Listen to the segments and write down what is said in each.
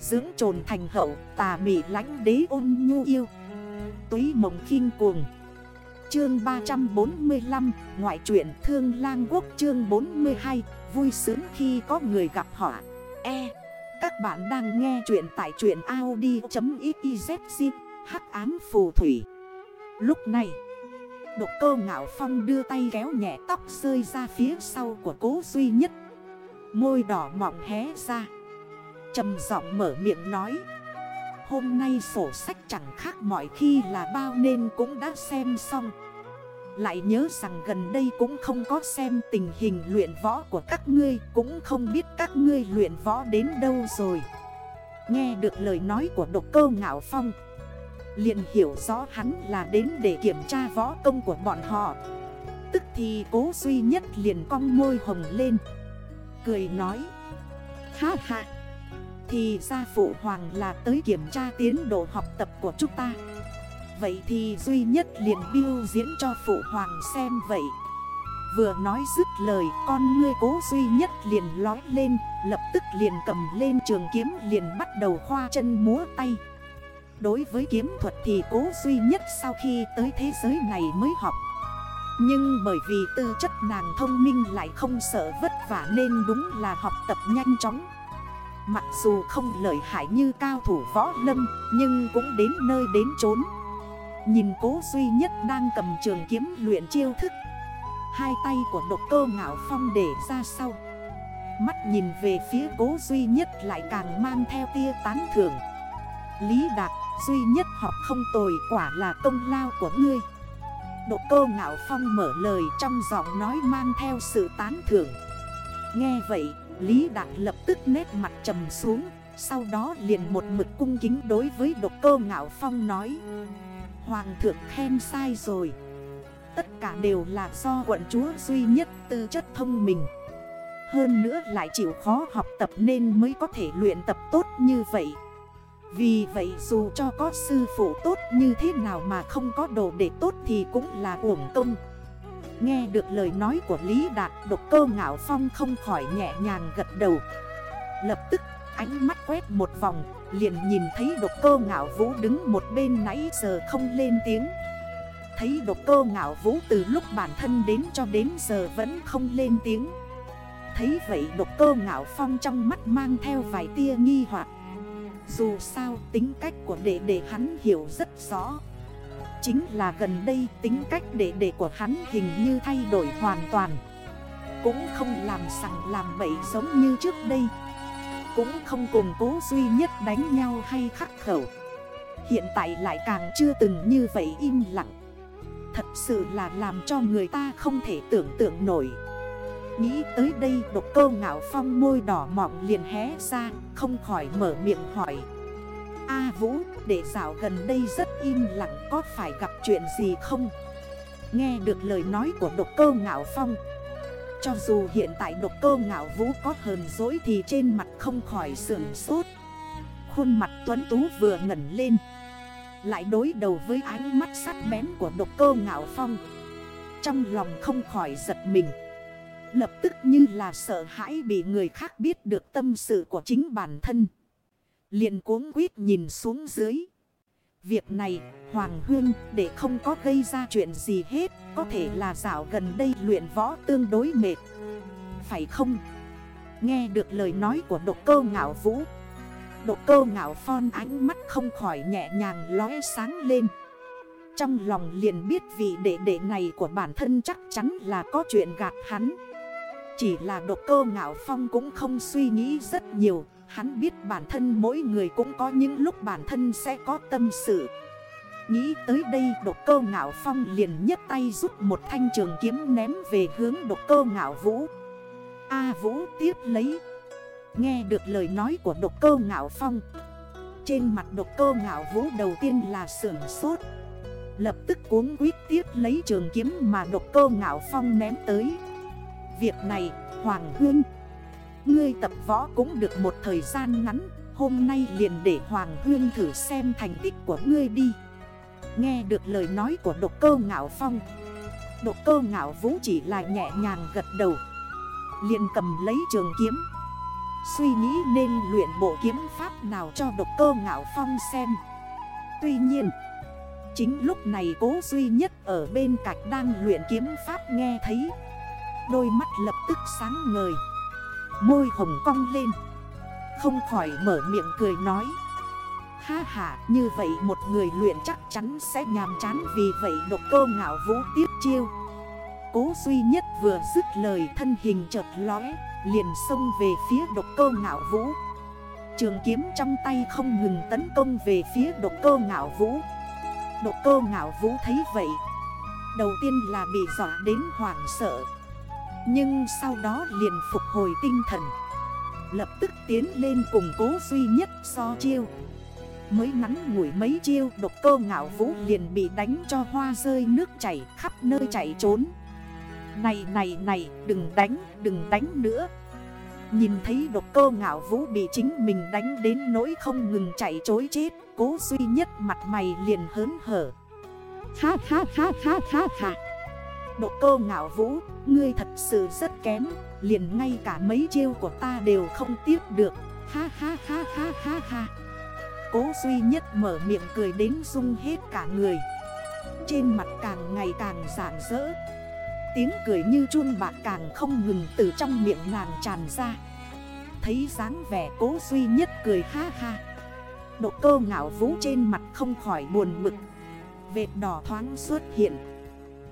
Dưỡng trồn thành hậu, tà mị lánh đế ôn nhu yêu. Túy mộng khinh cuồng. Chương 345 Ngoại truyện Thương Lang Quốc, chương 42 Vui sướng khi có người gặp họ. E. Các bạn đang nghe chuyện tại truyện Audi.xyz Hắc ám phù thủy. Lúc này, Độc cơ ngạo phong đưa tay kéo nhẹ tóc rơi ra phía sau của cố duy nhất. Môi đỏ mọng hé ra trầm giọng mở miệng nói. Hôm nay sổ sách chẳng khác mọi khi là bao nên cũng đã xem xong. Lại nhớ rằng gần đây cũng không có xem tình hình luyện võ của các ngươi, Cũng không biết các ngươi luyện võ đến đâu rồi. Nghe được lời nói của độc cơ ngạo phong, liền hiểu rõ hắn là đến để kiểm tra võ công của bọn họ. Tức thì cố duy nhất liền cong môi hồng lên, Cười nói. Ha ha! Thì ra phụ hoàng là tới kiểm tra tiến độ học tập của chúng ta. Vậy thì duy nhất liền biêu diễn cho phụ hoàng xem vậy. Vừa nói dứt lời, con ngươi cố duy nhất liền lói lên, Lập tức liền cầm lên trường kiếm liền bắt đầu khoa chân múa tay. Đối với kiếm thuật thì cố duy nhất sau khi tới thế giới này mới học. Nhưng bởi vì tư chất nàng thông minh lại không sợ vất vả nên đúng là học tập nhanh chóng. Mặc dù không lợi hại như cao thủ võ lâm, nhưng cũng đến nơi đến chốn. Nhìn cố duy nhất đang cầm trường kiếm luyện chiêu thức. Hai tay của độc cơ ngạo phong để ra sau. Mắt nhìn về phía cố duy nhất lại càng mang theo tia tán thưởng. Lý Đạt, duy nhất học không tồi quả là công lao của ngươi. Độ cơ ngạo phong mở lời trong giọng nói mang theo sự tán thưởng. Nghe vậy Lý Đạt lập tức nét mặt trầm xuống, Sau đó liền một mực cung kính đối với độc cơ ngạo phong nói. Hoàng thượng khen sai rồi. Tất cả đều là do quận chúa duy nhất tư chất thông minh. Hơn nữa lại chịu khó học tập nên mới có thể luyện tập tốt như vậy. Vì vậy dù cho có sư phụ tốt như thế nào mà không có đồ để tốt thì cũng là uổng công. Nghe được lời nói của Lý Đạt, độc cơ ngạo phong không khỏi nhẹ nhàng gật đầu. Lập tức, ánh mắt quét một vòng, Liền nhìn thấy độc cơ ngạo vũ đứng một bên nãy giờ không lên tiếng. Thấy độc cơ ngạo vũ từ lúc bản thân đến cho đến giờ vẫn không lên tiếng. Thấy vậy độc cơ ngạo phong trong mắt mang theo vài tia nghi hoặc. Dù sao tính cách của đệ đệ hắn hiểu rất rõ. Chính là gần đây tính cách đệ đệ của hắn hình như thay đổi hoàn toàn. Cũng không làm sẵn làm bậy giống như trước đây. Cũng không cùng cố duy nhất đánh nhau hay khắc khẩu. Hiện tại lại càng chưa từng như vậy im lặng. Thật sự là làm cho người ta không thể tưởng tượng nổi. Nghĩ tới đây, độc câu ngạo phong môi đỏ mọng liền hé ra, Không khỏi mở miệng hỏi. A Vũ, để dạo gần đây rất im lặng, có phải gặp chuyện gì không? Nghe được lời nói của độc cơ ngạo phong. Cho dù hiện tại độc cơ ngạo vũ có hờn dỗi thì trên mặt không khỏi sườn sốt. Khuôn mặt tuấn tú vừa ngẩn lên. Lại đối đầu với ánh mắt sắc bén của độc cơ ngạo phong. Trong lòng không khỏi giật mình. Lập tức như là sợ hãi bị người khác biết được tâm sự của chính bản thân liền cuống quýt nhìn xuống dưới. Việc này, Hoàng Hương để không có gây ra chuyện gì hết, có thể là dạo gần đây luyện võ tương đối mệt. Phải không? Nghe được lời nói của độc cơ ngạo vũ. Độc cơ ngạo phon ánh mắt không khỏi nhẹ nhàng lóe sáng lên. Trong lòng liền biết vị đệ đệ này của bản thân chắc chắn là có chuyện gạt hắn. Chỉ là độc cơ ngạo phong cũng không suy nghĩ rất nhiều. Hắn biết bản thân mỗi người cũng có những lúc bản thân sẽ có tâm sự. Nghĩ tới đây độc cơ ngạo phong liền nhấc tay rút một thanh trường kiếm ném về hướng độc cơ ngạo vũ. A vũ tiếp lấy. Nghe được lời nói của độc cơ ngạo phong, Trên mặt độc cơ ngạo vũ đầu tiên là sưởng sốt. Lập tức cuốn quyết tiếp lấy trường kiếm mà độc cơ ngạo phong ném tới. Việc này, Hoàng Hương, Ngươi tập võ cũng được một thời gian ngắn, Hôm nay liền để Hoàng Hương thử xem thành tích của ngươi đi. Nghe được lời nói của độc cơ ngạo phong, Độc cơ ngạo vũ chỉ là nhẹ nhàng gật đầu, liền cầm lấy trường kiếm, Suy nghĩ nên luyện bộ kiếm pháp nào cho độc cơ ngạo phong xem. Tuy nhiên, Chính lúc này cố duy nhất ở bên cạnh đang luyện kiếm pháp nghe thấy Đôi mắt lập tức sáng ngời. Môi hồng cong lên. Không khỏi mở miệng cười nói. Ha ha, như vậy một người luyện chắc chắn sẽ nhàm chán Vì vậy độc cơ ngạo vũ tiếp chiêu. Cố duy nhất vừa dứt lời thân hình chợt lóe, Liền xông về phía độc cơ ngạo vũ. Trường kiếm trong tay không ngừng tấn công về phía độc cơ ngạo vũ. Độc cơ ngạo vũ thấy vậy, Đầu tiên là bị dọa đến hoảng sợ. Nhưng sau đó liền phục hồi tinh thần. Lập tức tiến lên cùng cố duy nhất so chiêu. Mới ngắn ngủi mấy chiêu, độc cơ ngạo vũ liền bị đánh cho hoa rơi nước chảy khắp nơi chạy trốn. Này này này, đừng đánh đừng đánh nữa. Nhìn thấy độc cơ ngạo vũ bị chính mình đánh đến nỗi không ngừng chạy chối chết, Cố duy nhất mặt mày liền hớn hở. Ha ha ha ha ha ha độ cơ ngạo vũ, Ngươi thật sự rất kém, Liền ngay cả mấy chiêu của ta đều không tiếp được. Ha ha ha ha ha ha. Cố duy nhất mở miệng cười đến rung hết cả người. Trên mặt càng ngày càng rạng rỡ. Tiếng cười như chuông bạc càng không ngừng từ trong miệng nàng tràn ra. Thấy dáng vẻ cố duy nhất cười ha ha. Độ cơ ngạo vũ trên mặt không khỏi buồn mực. Vệt đỏ thoáng xuất hiện.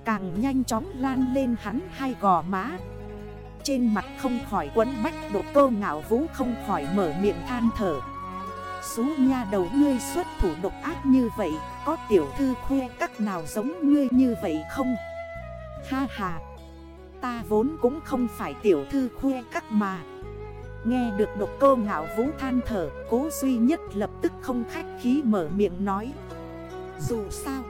Càng nhanh chóng lan lên hắn hai gò má. Trên mặt không khỏi quấn bách Độ cơ ngạo vũ không khỏi mở miệng than thở. Xú nha đầu ngươi xuất thủ độc ác như vậy, Có tiểu thư khoe các nào giống ngươi như vậy không? Ha ha, Ta vốn cũng không phải tiểu thư khoe các mà. Nghe được độc cơ ngạo vũ than thở, Cố duy nhất lập tức không khách khí mở miệng nói. Dù sao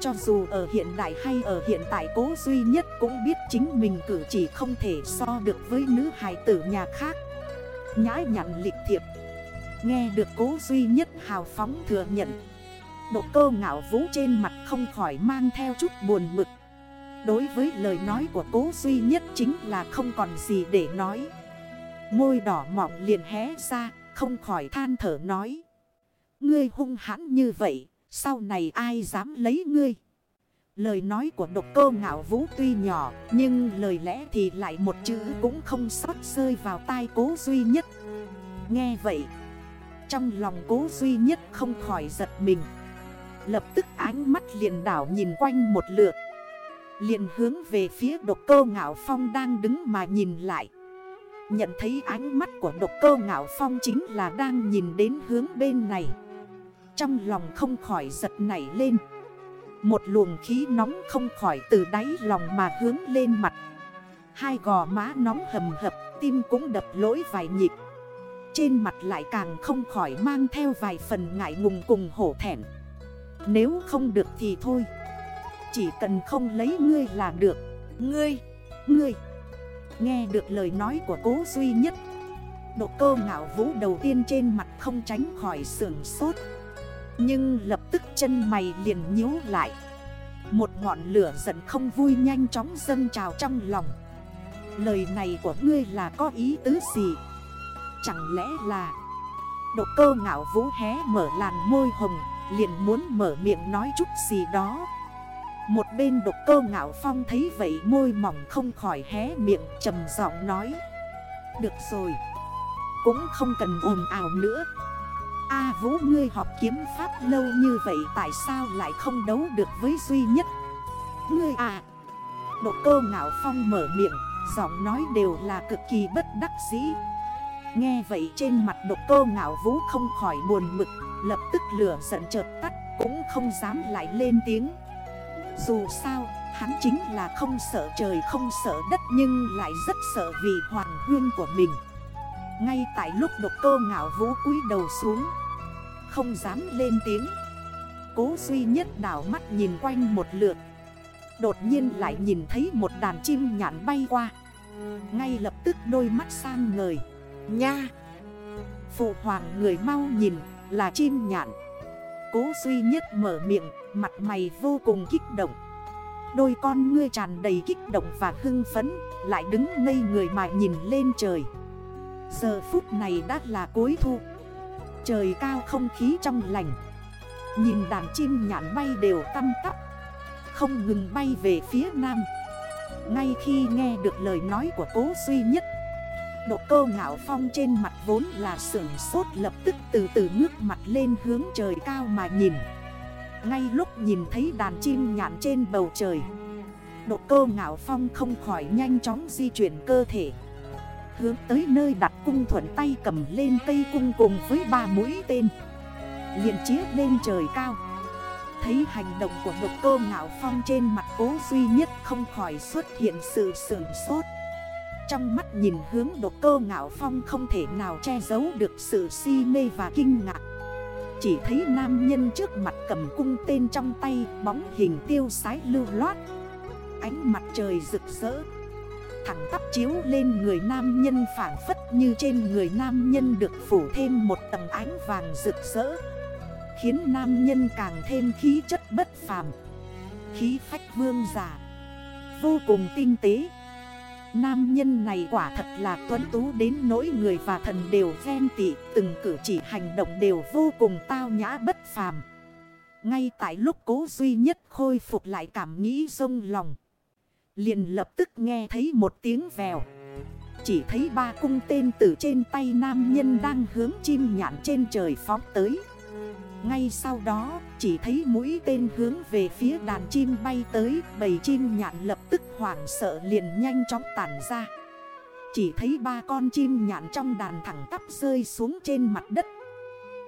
cho dù ở hiện đại hay ở hiện tại cố duy nhất cũng biết chính mình cử chỉ không thể so được với nữ hài tử nhà khác. Nhã nhặn lịch thiệp. Nghe được cố duy nhất hào phóng thừa nhận. Độ cơ ngạo vũ trên mặt không khỏi mang theo chút buồn mực. Đối với lời nói của cố duy nhất chính là không còn gì để nói. Môi đỏ mọng liền hé ra, Không khỏi than thở nói. Ngươi hung hãn như vậy. Sau này ai dám lấy ngươi? Lời nói của độc cô ngạo vũ tuy nhỏ, Nhưng lời lẽ thì lại một chữ cũng không sót rơi vào tai cố duy nhất. Nghe vậy, Trong lòng cố duy nhất không khỏi giật mình. Lập tức ánh mắt liền đảo nhìn quanh một lượt. Liền hướng về phía độc cô ngạo phong đang đứng mà nhìn lại. Nhận thấy ánh mắt của độc cơ ngạo phong chính là đang nhìn đến hướng bên này. Trong lòng không khỏi giật nảy lên. Một luồng khí nóng không khỏi từ đáy lòng mà hướng lên mặt. Hai gò má nóng hầm hập Tim cũng đập lỗi vài nhịp. Trên mặt lại càng không khỏi mang theo vài phần ngại ngùng cùng hổ thẻn Nếu không được thì thôi. Chỉ cần không lấy ngươi là được. Ngươi, ngươi. Nghe được lời nói của cố duy nhất. Độ cơ ngạo vũ đầu tiên trên mặt không tránh khỏi sườn sốt. Nhưng lập tức chân mày liền nhíu lại. Một ngọn lửa giận không vui nhanh chóng dâng trào trong lòng. Lời này của ngươi là có ý tứ gì? Chẳng lẽ là Độ cơ ngạo vũ hé mở làn môi hồng, Liền muốn mở miệng nói chút gì đó? Một bên độc cơ ngạo phong thấy vậy môi mỏng không khỏi hé miệng trầm giọng nói. Được rồi, Cũng không cần ồn ào nữa. A vũ ngươi học kiếm pháp lâu như vậy tại sao lại không đấu được với duy nhất? Ngươi à! Độ cơ ngạo phong mở miệng Giọng nói đều là cực kỳ bất đắc dĩ. Nghe vậy trên mặt độc cơ ngạo vũ không khỏi buồn mực Lập tức lửa giận chợt tắt Cũng không dám lại lên tiếng. Dù sao, hắn chính là không sợ trời không sợ đất nhưng lại rất sợ vì hoàng huyên của mình. Ngay tại lúc độc cơ ngạo vũ cúi đầu xuống. Không dám lên tiếng. Cố duy nhất đảo mắt nhìn quanh một lượt. Đột nhiên lại nhìn thấy một đàn chim nhạn bay qua. Ngay lập tức đôi mắt sang ngời Nha! Phụ hoàng người mau nhìn, là chim nhạn. Cố duy nhất mở miệng, Mặt mày vô cùng kích động. Đôi con ngươi tràn đầy kích động và hưng phấn, Lại đứng ngây người mà nhìn lên trời. Giờ phút này đã là cuối thu. Trời cao không khí trong lành. Nhìn đàn chim nhạn bay đều tăm tắp. Không ngừng bay về phía nam. Ngay khi nghe được lời nói của cố duy nhất, Độ cơ ngạo phong trên mặt vốn là sưởng sốt lập tức từ từ ngước mặt lên hướng trời cao mà nhìn. Ngay lúc nhìn thấy đàn chim nhạn trên bầu trời, Độ cơ ngạo phong không khỏi nhanh chóng di chuyển cơ thể. Hướng tới nơi đặt cung thuận tay cầm lên cây cung cùng với ba mũi tên. Liền chía lên trời cao. Thấy hành động của độc cơ ngạo phong trên mặt cố duy nhất không khỏi xuất hiện sự sửng sốt. Trong mắt nhìn hướng độc cơ ngạo phong không thể nào che giấu được sự si mê và kinh ngạc. Chỉ thấy nam nhân trước mặt cầm cung tên trong tay bóng hình tiêu sái lưu loát. Ánh mặt trời rực rỡ. Thẳng tắp chiếu lên người nam nhân phản phất như trên người nam nhân được phủ thêm một tầng ánh vàng rực rỡ, Khiến nam nhân càng thêm khí chất bất phàm, Khí phách vương giả, Vô cùng tinh tế. Nam nhân này quả thật là tuấn tú đến nỗi người và thần đều ghen tị, Từng cử chỉ hành động đều vô cùng tao nhã bất phàm. Ngay tại lúc cố duy nhất khôi phục lại cảm nghĩ rông lòng Liền lập tức nghe thấy một tiếng vèo. Chỉ thấy ba cung tên từ trên tay nam nhân đang hướng chim nhạn trên trời phóng tới. Ngay sau đó, chỉ thấy mũi tên hướng về phía đàn chim bay tới, Bầy chim nhạn lập tức hoảng sợ liền nhanh chóng tản ra. Chỉ thấy ba con chim nhạn trong đàn thẳng tắp rơi xuống trên mặt đất.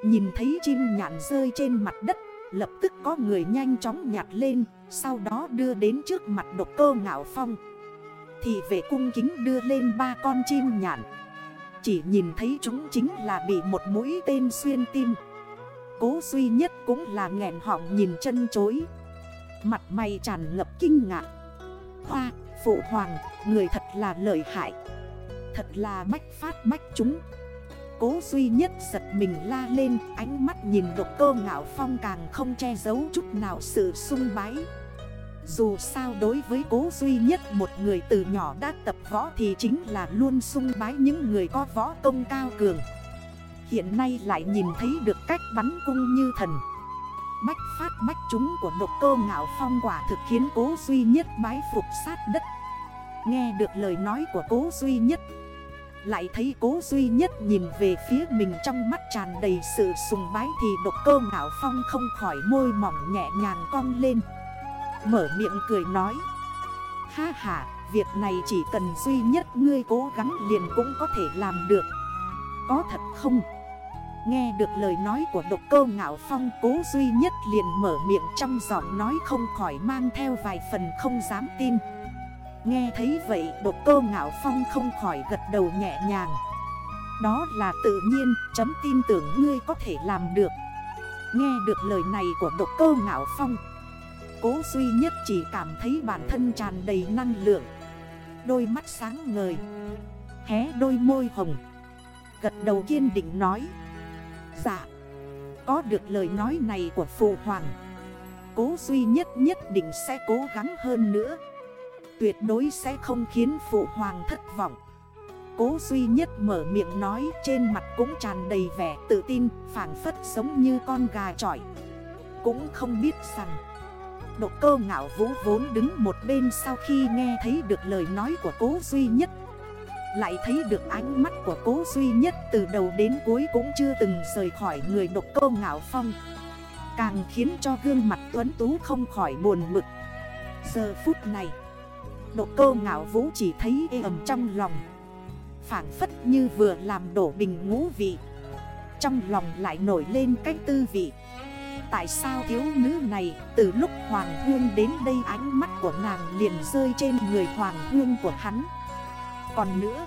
Nhìn thấy chim nhạn rơi trên mặt đất, Lập tức có người nhanh chóng nhặt lên. Sau đó đưa đến trước mặt độc cơ ngạo phong. Thì vệ cung kính đưa lên ba con chim nhạn. Chỉ nhìn thấy chúng chính là bị một mũi tên xuyên tim. Cố duy nhất cũng là nghẹn họng nhìn chân chối. Mặt mày tràn ngập kinh ngạc. Hoa, phụ hoàng, người thật là lợi hại. Thật là bách phát bách chúng. Cố duy nhất giật mình la lên, Ánh mắt nhìn độc cơ ngạo phong càng không che giấu chút nào sự sung bái. Dù sao đối với cố duy nhất, một người từ nhỏ đã tập võ Thì chính là luôn sung bái những người có võ công cao cường. Hiện nay lại nhìn thấy được cách bắn cung như thần. Bách phát bách chúng của độc cơ ngạo phong quả thực khiến cố duy nhất bái phục sát đất. Nghe được lời nói của cố duy nhất lại thấy cố duy nhất nhìn về phía mình trong mắt tràn đầy sự sùng bái Thì độc cơ ngạo phong không khỏi môi mỏng nhẹ nhàng cong lên. Mở miệng cười nói. Ha ha, việc này chỉ cần duy nhất ngươi cố gắng liền cũng có thể làm được. Có thật không? Nghe được lời nói của độc cơ ngạo phong cố duy nhất liền mở miệng trong giọng nói không khỏi mang theo vài phần không dám tin. Nghe thấy vậy độc cô ngạo phong không khỏi gật đầu nhẹ nhàng. Đó là tự nhiên, chấm tin tưởng ngươi có thể làm được. Nghe được lời này của độc cô ngạo phong, Cố duy nhất chỉ cảm thấy bản thân tràn đầy năng lượng. Đôi mắt sáng ngời, Hé đôi môi hồng, Gật đầu kiên định nói Dạ Có được lời nói này của phụ hoàng, Cố duy nhất nhất định sẽ cố gắng hơn nữa. Tuyệt đối sẽ không khiến phụ hoàng thất vọng. Cố duy nhất mở miệng nói, Trên mặt cũng tràn đầy vẻ tự tin Phản phất giống như con gà trọi Cũng không biết rằng Độ cơ ngạo vũ vốn đứng một bên sau khi nghe thấy được lời nói của cố duy nhất, lại thấy được ánh mắt của cố duy nhất từ đầu đến cuối cũng chưa từng rời khỏi người độc cơ ngạo phong. Càng khiến cho gương mặt tuấn tú không khỏi buồn mực. Giờ phút này Độc cơ ngạo vũ chỉ thấy ê ẩm trong lòng. Phản phất như vừa làm đổ bình ngũ vị. Trong lòng lại nổi lên cách tư vị. Tại sao thiếu nữ này từ lúc Hoàng Hương đến đây ánh mắt của nàng liền rơi trên người Hoàng Hương của hắn? Còn nữa,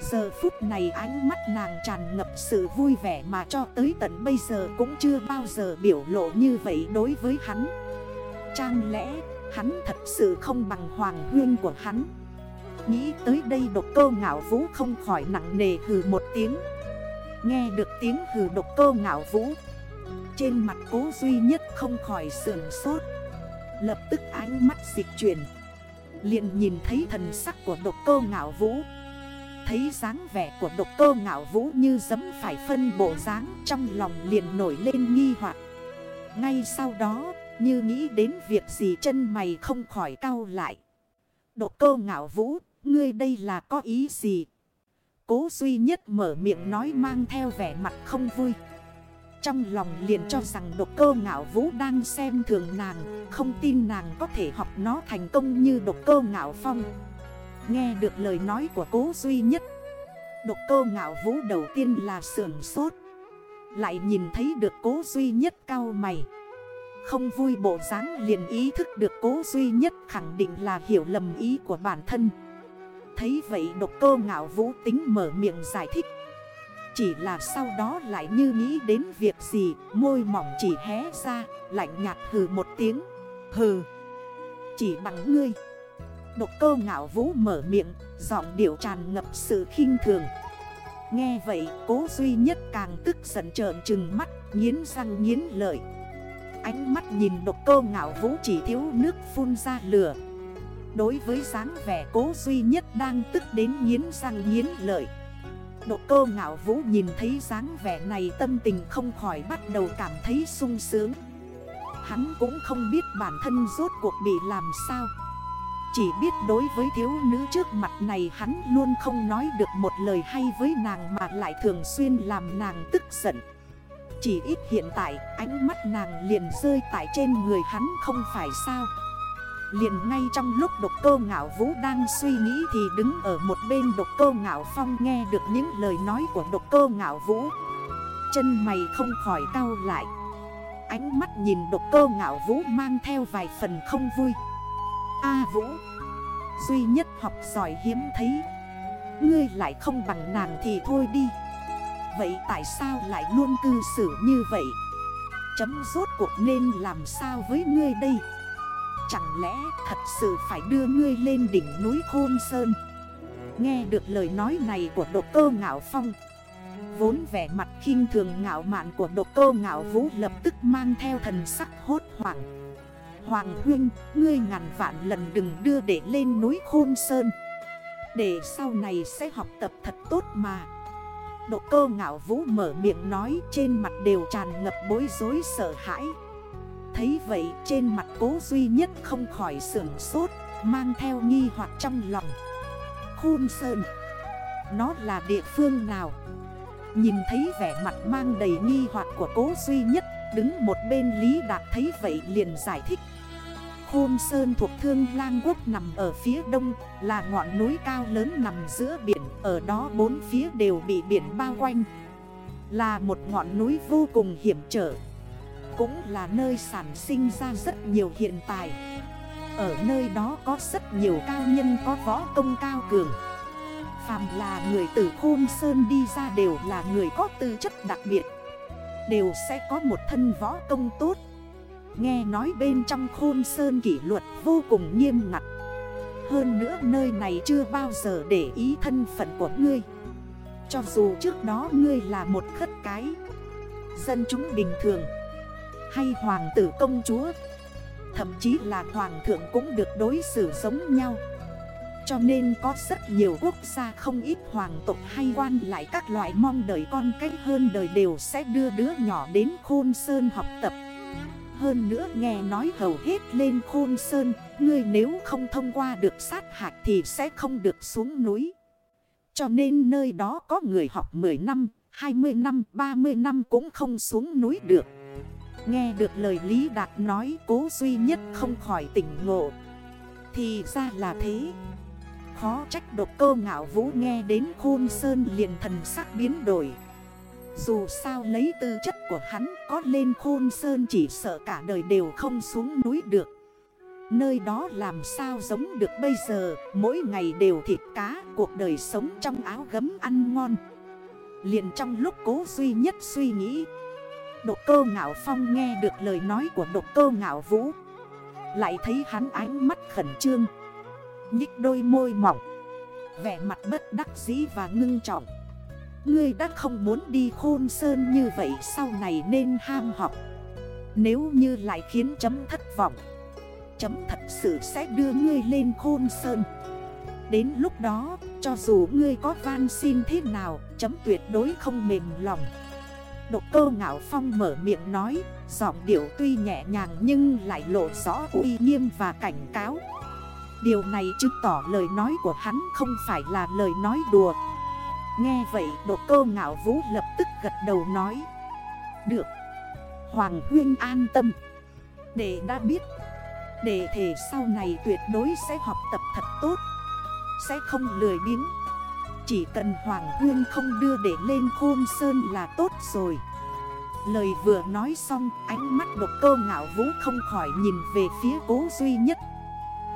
Giờ phút này ánh mắt nàng tràn ngập sự vui vẻ mà cho tới tận bây giờ cũng chưa bao giờ biểu lộ như vậy đối với hắn. Chẳng lẽ hắn thật sự không bằng hoàng huyên của hắn. Nghĩ tới đây độc cơ ngạo vũ không khỏi nặng nề hừ một tiếng. Nghe được tiếng hừ độc cơ ngạo vũ, Trên mặt cố duy nhất không khỏi sườn sốt. Lập tức ánh mắt dịch chuyển, liền nhìn thấy thần sắc của độc cơ ngạo vũ. Thấy dáng vẻ của độc cơ ngạo vũ như dấm phải phân bộ dáng Trong lòng liền nổi lên nghi hoặc. Ngay sau đó như nghĩ đến việc gì chân mày không khỏi cau lại. Độc Cô ngạo vũ, Ngươi đây là có ý gì? Cố duy nhất mở miệng nói mang theo vẻ mặt không vui. Trong lòng liền cho rằng độc cơ ngạo vũ đang xem thường nàng, Không tin nàng có thể học nó thành công như độc cơ ngạo phong. Nghe được lời nói của cố duy nhất Độc cơ ngạo vũ đầu tiên là sưởng sốt. Lại nhìn thấy được cố duy nhất cao mày. Không vui bộ dáng liền ý thức được cố duy nhất khẳng định là hiểu lầm ý của bản thân. Thấy vậy độc cơ ngạo vũ tính mở miệng giải thích. Chỉ là sau đó lại như nghĩ đến việc gì, Môi mỏng chỉ hé ra, Lạnh nhạt hừ một tiếng. Hừ, Chỉ bằng ngươi. Độc cơ ngạo vũ mở miệng, Giọng điệu tràn ngập sự khinh thường. Nghe vậy, cố duy nhất càng tức giận trợn trừng mắt Nhiến răng nhiến lợi. Ánh mắt nhìn độc cơ ngạo vũ chỉ thiếu nước phun ra lửa. Đối với dáng vẻ cố duy nhất đang tức đến nghiến răng nghiến lợi. Độc cơ ngạo vũ nhìn thấy dáng vẻ này tâm tình không khỏi bắt đầu cảm thấy sung sướng. Hắn cũng không biết bản thân rốt cuộc bị làm sao. Chỉ biết đối với thiếu nữ trước mặt này hắn luôn không nói được một lời hay với nàng mà lại thường xuyên làm nàng tức giận. Chỉ ít hiện tại, ánh mắt nàng liền rơi tại trên người hắn không phải sao? Liền ngay trong lúc độc cơ ngạo vũ đang suy nghĩ thì đứng ở một bên độc cơ ngạo phong nghe được những lời nói của độc cơ ngạo vũ. Chân mày không khỏi cau lại. Ánh mắt nhìn độc cơ ngạo vũ mang theo vài phần không vui. A vũ, Duy nhất học giỏi hiếm thấy. Ngươi lại không bằng nàng thì thôi đi. Vậy tại sao lại luôn cư xử như vậy? Chấm rốt cuộc nên làm sao với ngươi đây? Chẳng lẽ thật sự phải đưa ngươi lên đỉnh núi Khôn Sơn? Nghe được lời nói này của độc cơ ngạo phong Vốn vẻ mặt khinh thường ngạo mạn của độc cơ ngạo vũ lập tức mang theo thần sắc hốt hoảng. Hoàng huynh, ngươi ngàn vạn lần đừng đưa để lên núi Khôn Sơn. Để sau này sẽ học tập thật tốt mà. Độ cơ ngạo vũ mở miệng nói trên mặt đều tràn ngập bối rối sợ hãi. Thấy vậy trên mặt cố duy nhất không khỏi sưởng sốt, Mang theo nghi hoặc trong lòng. Khôn Sơn, Nó là địa phương nào? Nhìn thấy vẻ mặt mang đầy nghi hoặc của cố duy nhất, Đứng một bên Lý Đạt thấy vậy liền giải thích. Khôn Sơn thuộc Thương Lang Quốc nằm ở phía đông, Là ngọn núi cao lớn nằm giữa biển, Ở đó bốn phía đều bị biển bao quanh. Là một ngọn núi vô cùng hiểm trở, cũng là nơi sản sinh ra rất nhiều hiện tài. Ở nơi đó có rất nhiều cao nhân có võ công cao cường. Phàm là người từ Khôn Sơn đi ra đều là người có tư chất đặc biệt, Đều sẽ có một thân võ công tốt. Nghe nói bên trong Khôn Sơn kỷ luật vô cùng nghiêm ngặt. Hơn nữa nơi này chưa bao giờ để ý thân phận của ngươi. Cho dù trước đó ngươi là một khất cái, Dân chúng bình thường, hay hoàng tử công chúa, Thậm chí là hoàng thượng cũng được đối xử giống nhau. Cho nên có rất nhiều quốc gia không ít hoàng tộc hay quan lại các loại mong đời con cách hơn đời đều sẽ đưa đứa nhỏ đến Khôn Sơn học tập. Hơn nữa nghe nói hầu hết lên Khôn Sơn Ngươi nếu không thông qua được sát hạch thì sẽ không được xuống núi. Cho nên nơi đó có người học 10 năm, 20 năm, 30 năm cũng không xuống núi được. Nghe được lời Lý Đạt nói cố duy nhất không khỏi tỉnh ngộ. Thì ra là thế. Khó trách độc cơ ngạo vũ nghe đến khôn sơn liền thần sắc biến đổi. Dù sao lấy tư chất của hắn, có lên khôn sơn chỉ sợ cả đời đều không xuống núi được. Nơi đó làm sao giống được bây giờ, Mỗi ngày đều thịt cá, Cuộc đời sống trong áo gấm ăn ngon. Liền trong lúc cố duy nhất suy nghĩ, Độc cơ ngạo phong nghe được lời nói của độc cơ ngạo vũ, Lại thấy hắn ánh mắt khẩn trương, Nhích đôi môi mỏng, Vẻ mặt bất đắc dĩ và ngưng trọng. Ngươi đã không muốn đi khôn sơn như vậy sau này nên ham học. Nếu như lại khiến chấm thất vọng Chấm thật sự sẽ đưa ngươi lên khôn sơn. Đến lúc đó, cho dù ngươi có van xin thế nào, chấm tuyệt đối không mềm lòng. Độc cơ ngạo phong mở miệng nói Giọng điệu tuy nhẹ nhàng nhưng lại lộ rõ uy nghiêm và cảnh cáo. Điều này chứng tỏ lời nói của hắn không phải là lời nói đùa. Nghe vậy độc cơ ngạo vũ lập tức gật đầu nói. Được. Hoàng Huyên an tâm. Để đã biết. Để thể sau này tuyệt đối sẽ học tập thật tốt. Sẽ không lười biếng. Chỉ cần Hoàng Huyên không đưa để lên khôn sơn là tốt rồi. Lời vừa nói xong, ánh mắt độc cơ ngạo vũ không khỏi nhìn về phía cố duy nhất.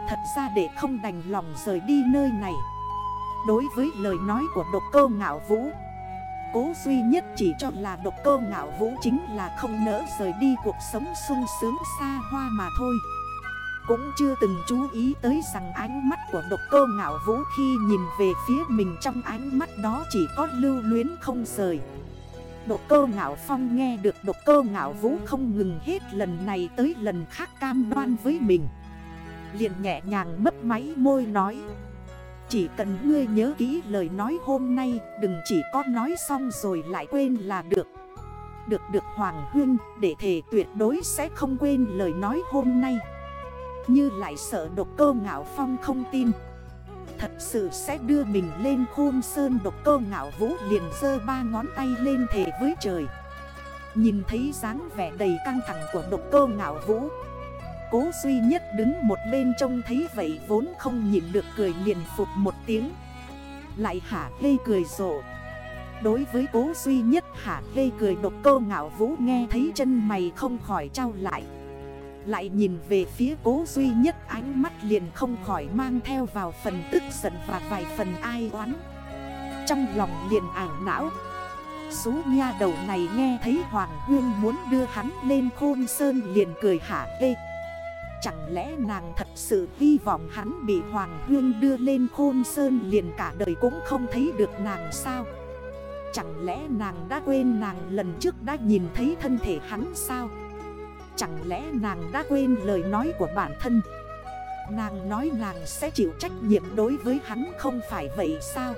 Thật ra để không đành lòng rời đi nơi này Đối với lời nói của độc cơ ngạo vũ, Cố duy nhất chỉ cho là độc cơ ngạo vũ chính là không nỡ rời đi cuộc sống sung sướng xa hoa mà thôi. Cũng chưa từng chú ý tới rằng ánh mắt của độc cơ ngạo vũ khi nhìn về phía mình trong ánh mắt đó chỉ có lưu luyến không rời. Độc cơ ngạo phong nghe được độc cơ ngạo vũ không ngừng hết lần này tới lần khác cam đoan với mình, liền nhẹ nhàng mất máy môi nói chỉ cần ngươi nhớ kỹ lời nói hôm nay, Đừng chỉ có nói xong rồi lại quên là được. Được được Hoàng Huyên, để thề tuyệt đối sẽ không quên lời nói hôm nay. Như lại sợ độc cơ ngạo phong không tin. Thật sự sẽ đưa mình lên khôn sơn độc cơ ngạo vũ liền dơ ba ngón tay lên thề với trời. Nhìn thấy dáng vẻ đầy căng thẳng của độc cơ ngạo vũ Cố duy nhất đứng một bên trông thấy vậy vốn không nhìn được cười liền phục một tiếng. Lại hả hê cười rộ. Đối với cố duy nhất hả hê cười độc cơ ngạo vũ nghe thấy chân mày không khỏi trao lại. Lại nhìn về phía cố duy nhất, ánh mắt liền không khỏi mang theo vào phần tức giận và vài phần ai oán. Trong lòng liền ảo não. Sú nha đầu này nghe thấy Hoàng Hương muốn đưa hắn lên khôn sơn liền cười hả hê Chẳng lẽ nàng thật sự hy vọng hắn bị Hoàng Hương đưa lên khôn sơn liền cả đời cũng không thấy được nàng sao? Chẳng lẽ nàng đã quên nàng lần trước đã nhìn thấy thân thể hắn sao? Chẳng lẽ nàng đã quên lời nói của bản thân? Nàng nói nàng sẽ chịu trách nhiệm đối với hắn không phải vậy sao?